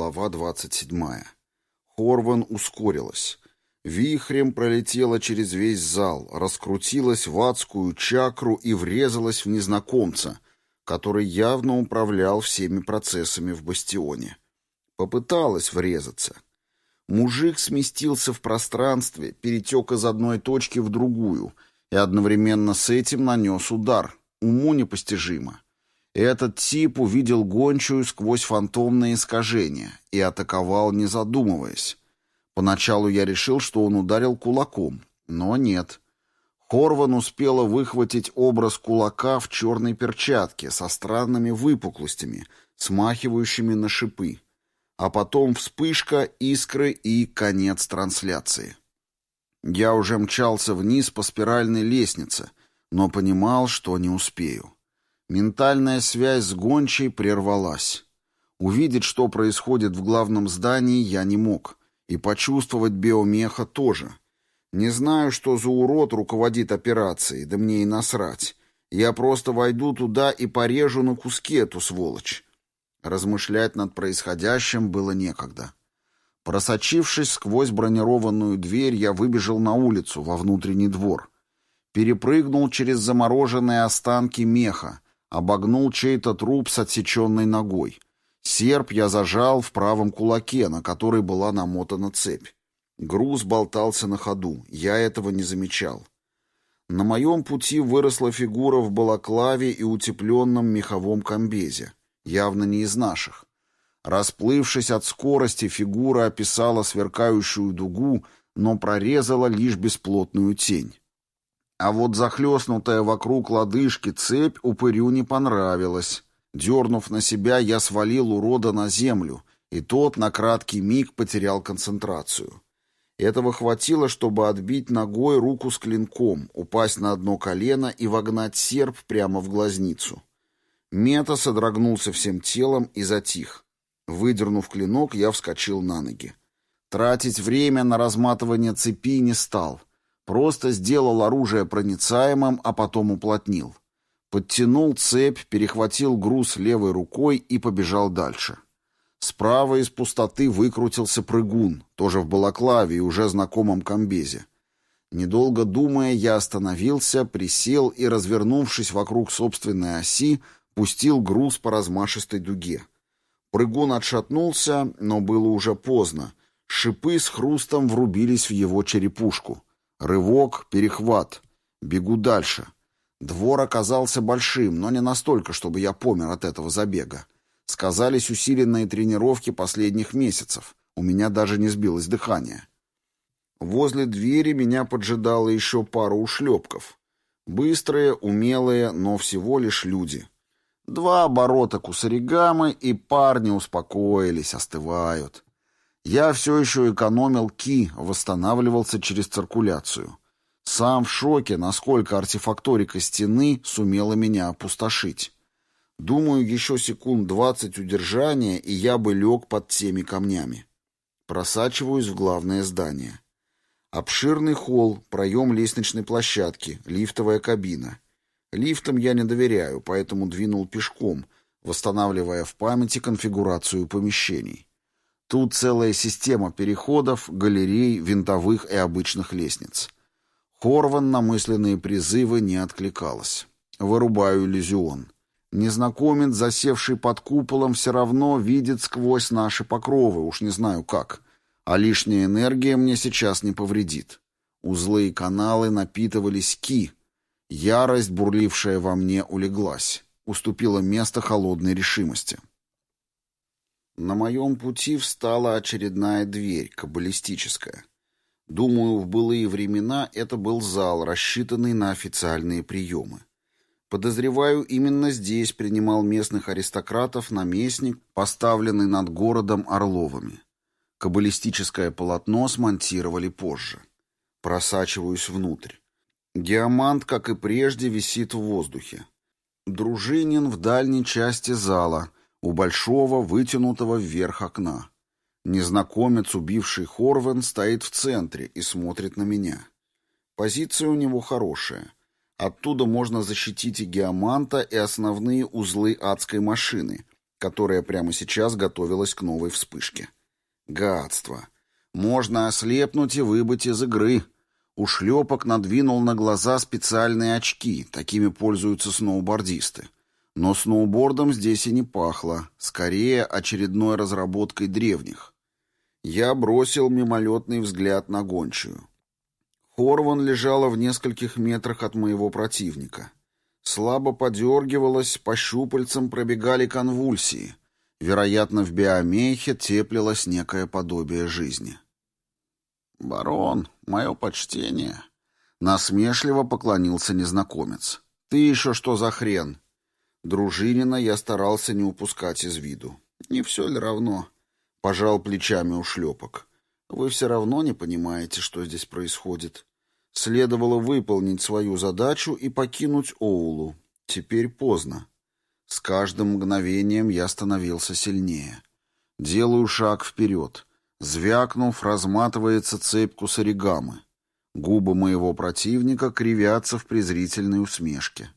Глава 27. Хорван ускорилась. Вихрем пролетела через весь зал, раскрутилась в адскую чакру и врезалась в незнакомца, который явно управлял всеми процессами в бастионе. Попыталась врезаться. Мужик сместился в пространстве, перетек из одной точки в другую и одновременно с этим нанес удар. Уму непостижимо. Этот тип увидел гончую сквозь фантомные искажения и атаковал, не задумываясь. Поначалу я решил, что он ударил кулаком, но нет. Хорван успела выхватить образ кулака в черной перчатке со странными выпуклостями, смахивающими на шипы. А потом вспышка, искры и конец трансляции. Я уже мчался вниз по спиральной лестнице, но понимал, что не успею. Ментальная связь с гончей прервалась. Увидеть, что происходит в главном здании, я не мог. И почувствовать биомеха тоже. Не знаю, что за урод руководит операцией, да мне и насрать. Я просто войду туда и порежу на куски эту сволочь. Размышлять над происходящим было некогда. Просочившись сквозь бронированную дверь, я выбежал на улицу, во внутренний двор. Перепрыгнул через замороженные останки меха, Обогнул чей-то труп с отсеченной ногой. Серп я зажал в правом кулаке, на который была намотана цепь. Груз болтался на ходу. Я этого не замечал. На моем пути выросла фигура в балаклаве и утепленном меховом комбезе. Явно не из наших. Расплывшись от скорости, фигура описала сверкающую дугу, но прорезала лишь бесплотную тень. А вот захлестнутая вокруг лодыжки цепь упырю не понравилась. Дернув на себя, я свалил урода на землю, и тот на краткий миг потерял концентрацию. Этого хватило, чтобы отбить ногой руку с клинком, упасть на одно колено и вогнать серп прямо в глазницу. Мета содрогнулся всем телом и затих. Выдернув клинок, я вскочил на ноги. Тратить время на разматывание цепи не стал — Просто сделал оружие проницаемым, а потом уплотнил. Подтянул цепь, перехватил груз левой рукой и побежал дальше. Справа из пустоты выкрутился прыгун, тоже в балаклаве и уже знакомом комбезе. Недолго думая, я остановился, присел и, развернувшись вокруг собственной оси, пустил груз по размашистой дуге. Прыгун отшатнулся, но было уже поздно. Шипы с хрустом врубились в его черепушку. Рывок, перехват. Бегу дальше. Двор оказался большим, но не настолько, чтобы я помер от этого забега. Сказались усиленные тренировки последних месяцев. У меня даже не сбилось дыхание. Возле двери меня поджидало еще пара ушлепков. Быстрые, умелые, но всего лишь люди. Два оборота кусаригамы, и парни успокоились, остывают. Я все еще экономил ки, восстанавливался через циркуляцию. Сам в шоке, насколько артефакторика стены сумела меня опустошить. Думаю, еще секунд двадцать удержания, и я бы лег под теми камнями. Просачиваюсь в главное здание. Обширный холл, проем лестничной площадки, лифтовая кабина. Лифтам я не доверяю, поэтому двинул пешком, восстанавливая в памяти конфигурацию помещений. Тут целая система переходов, галерей, винтовых и обычных лестниц. Хорван на мысленные призывы не откликалась. Вырубаю иллюзион. Незнакомец, засевший под куполом, все равно видит сквозь наши покровы, уж не знаю как. А лишняя энергия мне сейчас не повредит. Узлы и каналы напитывались ки. Ярость, бурлившая во мне, улеглась. Уступила место холодной решимости. На моем пути встала очередная дверь, каббалистическая. Думаю, в былые времена это был зал, рассчитанный на официальные приемы. Подозреваю, именно здесь принимал местных аристократов наместник, поставленный над городом Орловыми. Каббалистическое полотно смонтировали позже. Просачиваюсь внутрь. Диамант, как и прежде, висит в воздухе. Дружинин в дальней части зала — у большого, вытянутого вверх окна. Незнакомец, убивший Хорвен, стоит в центре и смотрит на меня. Позиция у него хорошая. Оттуда можно защитить и геоманта, и основные узлы адской машины, которая прямо сейчас готовилась к новой вспышке. Гадство. Можно ослепнуть и выбыть из игры. Ушлепок надвинул на глаза специальные очки, такими пользуются сноубордисты. Но сноубордом здесь и не пахло, скорее очередной разработкой древних. Я бросил мимолетный взгляд на гончую. Хорван лежала в нескольких метрах от моего противника. Слабо подергивалась, по щупальцам пробегали конвульсии. Вероятно, в биомехе теплилось некое подобие жизни. «Барон, мое почтение!» Насмешливо поклонился незнакомец. «Ты еще что за хрен?» Дружинина я старался не упускать из виду. «Не все ли равно?» Пожал плечами ушлепок. «Вы все равно не понимаете, что здесь происходит. Следовало выполнить свою задачу и покинуть Оулу. Теперь поздно. С каждым мгновением я становился сильнее. Делаю шаг вперед. Звякнув, разматывается цепь кусаригамы. Губы моего противника кривятся в презрительной усмешке.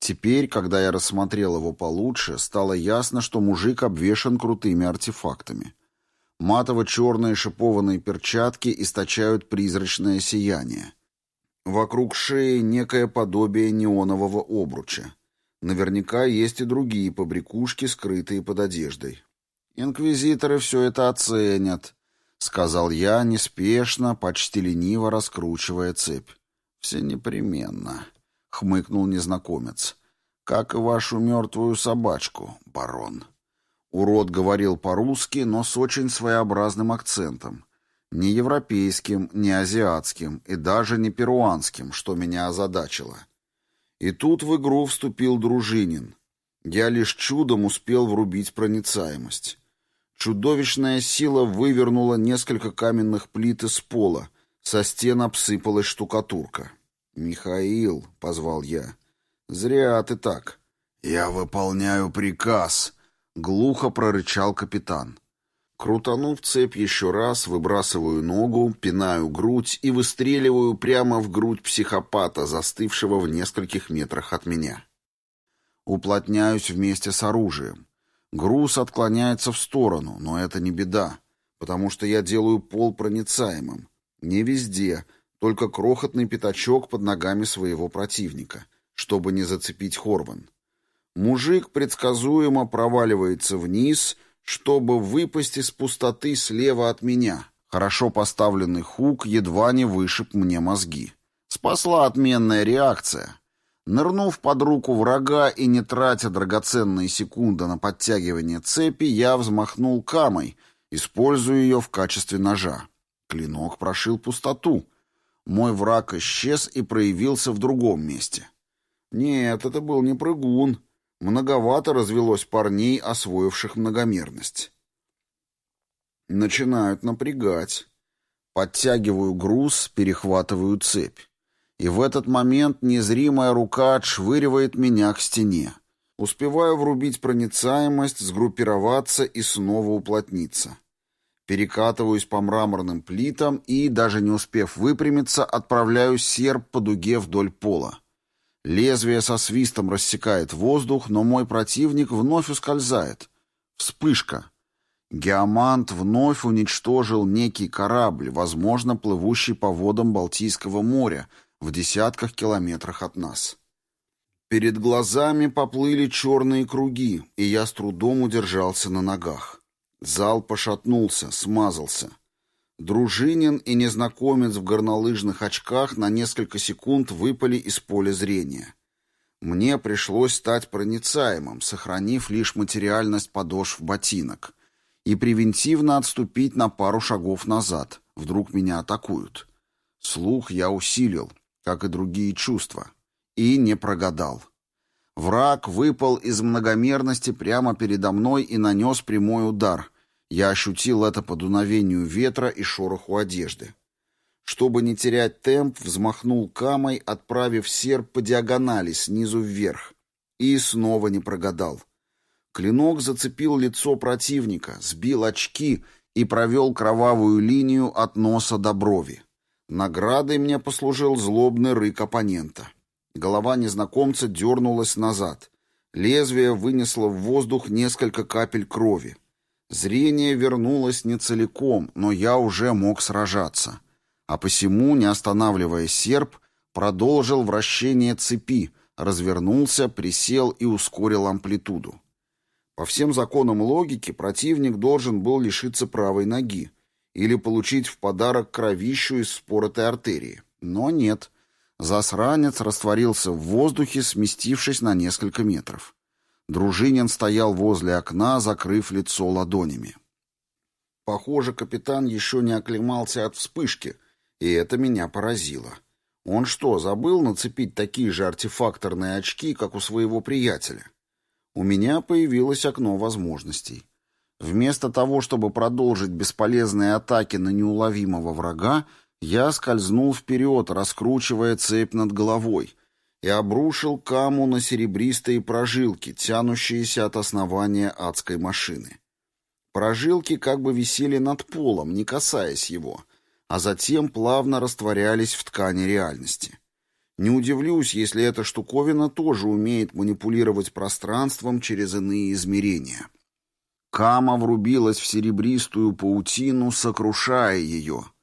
Теперь, когда я рассмотрел его получше, стало ясно, что мужик обвешан крутыми артефактами. Матово-черные шипованные перчатки источают призрачное сияние. Вокруг шеи некое подобие неонового обруча. Наверняка есть и другие побрякушки, скрытые под одеждой. «Инквизиторы все это оценят», — сказал я, неспешно, почти лениво раскручивая цепь. «Все непременно», — хмыкнул незнакомец. «Как и вашу мертвую собачку, барон». Урод говорил по-русски, но с очень своеобразным акцентом. Ни европейским, ни азиатским и даже не перуанским, что меня озадачило. И тут в игру вступил Дружинин. Я лишь чудом успел врубить проницаемость. Чудовищная сила вывернула несколько каменных плит из пола, со стен обсыпалась штукатурка. «Михаил», — позвал я, — «зря ты так». «Я выполняю приказ», — глухо прорычал капитан. Крутанув цепь еще раз, выбрасываю ногу, пинаю грудь и выстреливаю прямо в грудь психопата, застывшего в нескольких метрах от меня. Уплотняюсь вместе с оружием. Груз отклоняется в сторону, но это не беда, потому что я делаю пол проницаемым. Не везде, только крохотный пятачок под ногами своего противника, чтобы не зацепить Хорван. Мужик предсказуемо проваливается вниз — чтобы выпасть из пустоты слева от меня. Хорошо поставленный хук едва не вышиб мне мозги. Спасла отменная реакция. Нырнув под руку врага и не тратя драгоценные секунды на подтягивание цепи, я взмахнул камой, используя ее в качестве ножа. Клинок прошил пустоту. Мой враг исчез и проявился в другом месте. Нет, это был не прыгун. Многовато развелось парней, освоивших многомерность. Начинают напрягать. Подтягиваю груз, перехватываю цепь. И в этот момент незримая рука отшвыривает меня к стене. Успеваю врубить проницаемость, сгруппироваться и снова уплотниться. Перекатываюсь по мраморным плитам и, даже не успев выпрямиться, отправляю серп по дуге вдоль пола. Лезвие со свистом рассекает воздух, но мой противник вновь ускользает. Вспышка. Геомант вновь уничтожил некий корабль, возможно, плывущий по водам Балтийского моря, в десятках километрах от нас. Перед глазами поплыли черные круги, и я с трудом удержался на ногах. Зал пошатнулся, смазался. Дружинин и незнакомец в горнолыжных очках на несколько секунд выпали из поля зрения. Мне пришлось стать проницаемым, сохранив лишь материальность подошв ботинок, и превентивно отступить на пару шагов назад, вдруг меня атакуют. Слух я усилил, как и другие чувства, и не прогадал. Враг выпал из многомерности прямо передо мной и нанес прямой удар — я ощутил это по дуновению ветра и шороху одежды. Чтобы не терять темп, взмахнул камой, отправив серп по диагонали снизу вверх. И снова не прогадал. Клинок зацепил лицо противника, сбил очки и провел кровавую линию от носа до брови. Наградой мне послужил злобный рык оппонента. Голова незнакомца дернулась назад. Лезвие вынесло в воздух несколько капель крови. Зрение вернулось не целиком, но я уже мог сражаться. А посему, не останавливая серп, продолжил вращение цепи, развернулся, присел и ускорил амплитуду. По всем законам логики противник должен был лишиться правой ноги или получить в подарок кровищу из споротой артерии. Но нет. Засранец растворился в воздухе, сместившись на несколько метров. Дружинин стоял возле окна, закрыв лицо ладонями. Похоже, капитан еще не оклемался от вспышки, и это меня поразило. Он что, забыл нацепить такие же артефакторные очки, как у своего приятеля? У меня появилось окно возможностей. Вместо того, чтобы продолжить бесполезные атаки на неуловимого врага, я скользнул вперед, раскручивая цепь над головой, и обрушил каму на серебристые прожилки, тянущиеся от основания адской машины. Прожилки как бы висели над полом, не касаясь его, а затем плавно растворялись в ткани реальности. Не удивлюсь, если эта штуковина тоже умеет манипулировать пространством через иные измерения. Кама врубилась в серебристую паутину, сокрушая ее —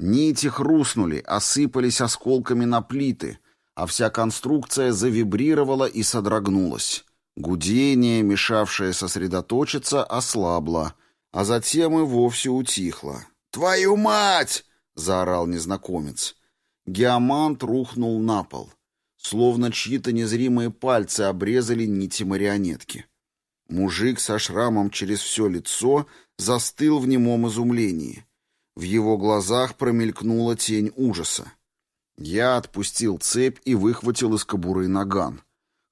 Нити хрустнули, осыпались осколками на плиты, а вся конструкция завибрировала и содрогнулась. Гудение, мешавшее сосредоточиться, ослабло, а затем и вовсе утихло. «Твою мать!» — заорал незнакомец. Геомант рухнул на пол. Словно чьи-то незримые пальцы обрезали нити марионетки. Мужик со шрамом через все лицо застыл в немом изумлении. В его глазах промелькнула тень ужаса. Я отпустил цепь и выхватил из кобуры наган.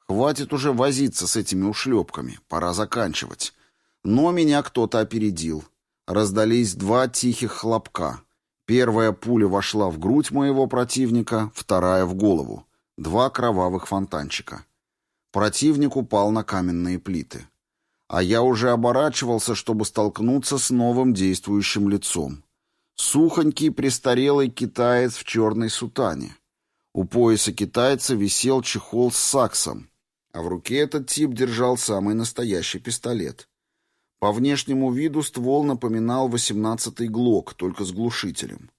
Хватит уже возиться с этими ушлепками, пора заканчивать. Но меня кто-то опередил. Раздались два тихих хлопка. Первая пуля вошла в грудь моего противника, вторая — в голову. Два кровавых фонтанчика. Противник упал на каменные плиты. А я уже оборачивался, чтобы столкнуться с новым действующим лицом. Сухонький престарелый китаец в черной сутане. У пояса китайца висел чехол с саксом, а в руке этот тип держал самый настоящий пистолет. По внешнему виду ствол напоминал 18-й ГЛОК, только с глушителем.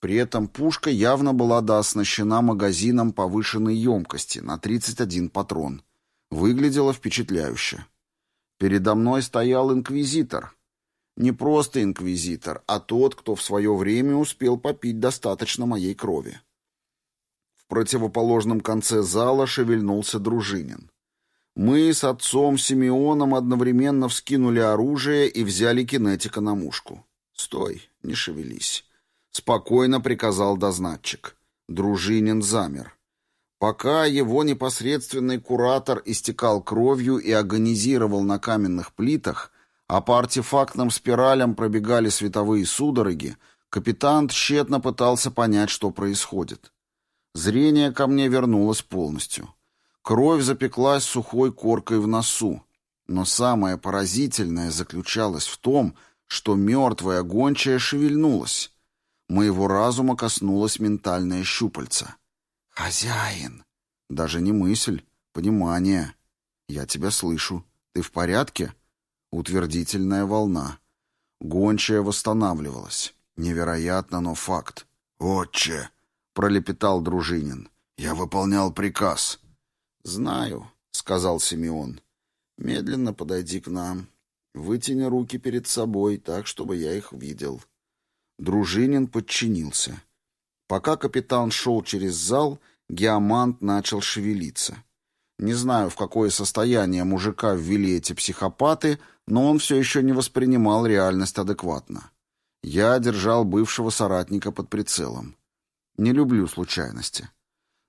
При этом пушка явно была дооснащена магазином повышенной емкости на 31 патрон. Выглядела впечатляюще. Передо мной стоял инквизитор, не просто инквизитор, а тот, кто в свое время успел попить достаточно моей крови. В противоположном конце зала шевельнулся Дружинин. Мы с отцом Симеоном одновременно вскинули оружие и взяли кинетика на мушку. «Стой, не шевелись», — спокойно приказал дознатчик. Дружинин замер. Пока его непосредственный куратор истекал кровью и агонизировал на каменных плитах, а по артефактным спиралям пробегали световые судороги, капитан тщетно пытался понять, что происходит. Зрение ко мне вернулось полностью. Кровь запеклась сухой коркой в носу. Но самое поразительное заключалось в том, что мертвая гончая шевельнулась. Моего разума коснулась ментальная щупальца. «Хозяин!» Даже не мысль, понимание. «Я тебя слышу. Ты в порядке?» Утвердительная волна. Гончая восстанавливалась. Невероятно, но факт. «Отче!» — пролепетал Дружинин. «Я выполнял приказ». «Знаю», — сказал Симеон. «Медленно подойди к нам. Вытяни руки перед собой, так, чтобы я их видел». Дружинин подчинился. Пока капитан шел через зал, геомант начал шевелиться. Не знаю, в какое состояние мужика ввели эти психопаты, но он все еще не воспринимал реальность адекватно. Я держал бывшего соратника под прицелом. Не люблю случайности.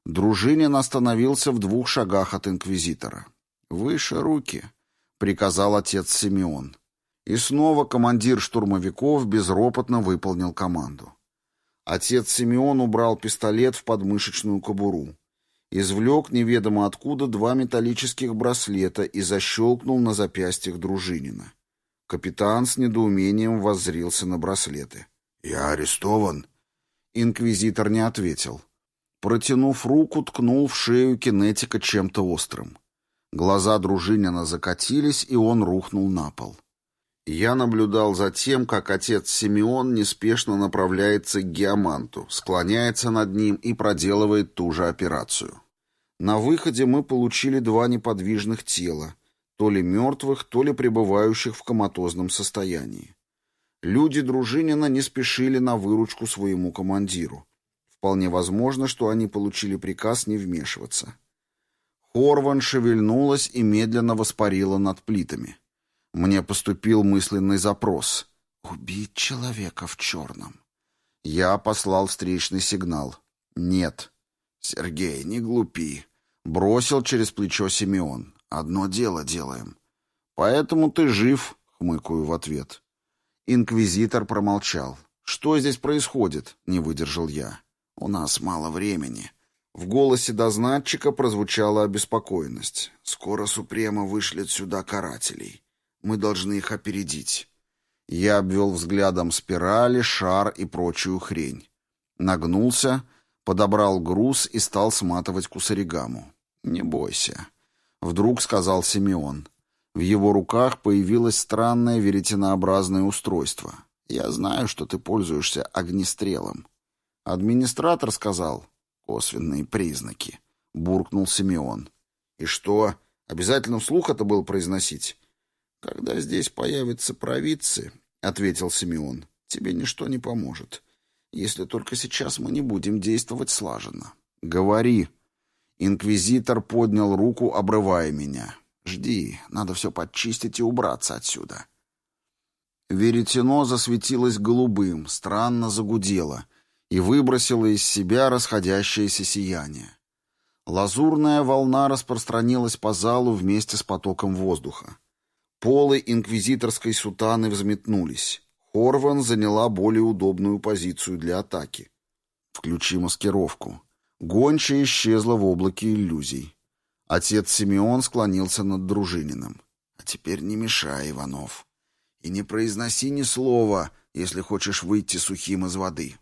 Дружинин остановился в двух шагах от инквизитора. «Выше руки», — приказал отец Симеон. И снова командир штурмовиков безропотно выполнил команду. Отец Симеон убрал пистолет в подмышечную кобуру извлек неведомо откуда два металлических браслета и защелкнул на запястьях Дружинина. Капитан с недоумением воззрился на браслеты. «Я арестован?» Инквизитор не ответил. Протянув руку, ткнул в шею кинетика чем-то острым. Глаза Дружинина закатились, и он рухнул на пол. Я наблюдал за тем, как отец Симеон неспешно направляется к геоманту, склоняется над ним и проделывает ту же операцию. На выходе мы получили два неподвижных тела, то ли мертвых, то ли пребывающих в коматозном состоянии. Люди Дружинина не спешили на выручку своему командиру. Вполне возможно, что они получили приказ не вмешиваться. Хорван шевельнулась и медленно воспарила над плитами. Мне поступил мысленный запрос. «Убить человека в черном». Я послал встречный сигнал. «Нет». «Сергей, не глупи». Бросил через плечо Симеон. «Одно дело делаем». «Поэтому ты жив», — хмыкаю в ответ. Инквизитор промолчал. «Что здесь происходит?» — не выдержал я. «У нас мало времени». В голосе дознатчика прозвучала обеспокоенность. «Скоро Супрема вышлет сюда карателей. Мы должны их опередить. Я обвел взглядом спирали, шар и прочую хрень. Нагнулся, подобрал груз и стал сматывать кусаригаму. «Не бойся», — вдруг сказал Симеон. В его руках появилось странное веретенообразное устройство. «Я знаю, что ты пользуешься огнестрелом». Администратор сказал «косвенные признаки», — буркнул Симеон. «И что, обязательно вслух это было произносить?» «Когда здесь появятся провидцы», — ответил Симеон, — «тебе ничто не поможет, если только сейчас мы не будем действовать слаженно». «Говори». Инквизитор поднял руку, обрывая меня. «Жди, надо все подчистить и убраться отсюда». Веретено засветилось голубым, странно загудело и выбросило из себя расходящееся сияние. Лазурная волна распространилась по залу вместе с потоком воздуха. Полы инквизиторской сутаны взметнулись. Хорван заняла более удобную позицию для атаки. Включи маскировку. Гончая исчезла в облаке иллюзий. Отец Симеон склонился над Дружининым. «А теперь не мешай, Иванов. И не произноси ни слова, если хочешь выйти сухим из воды».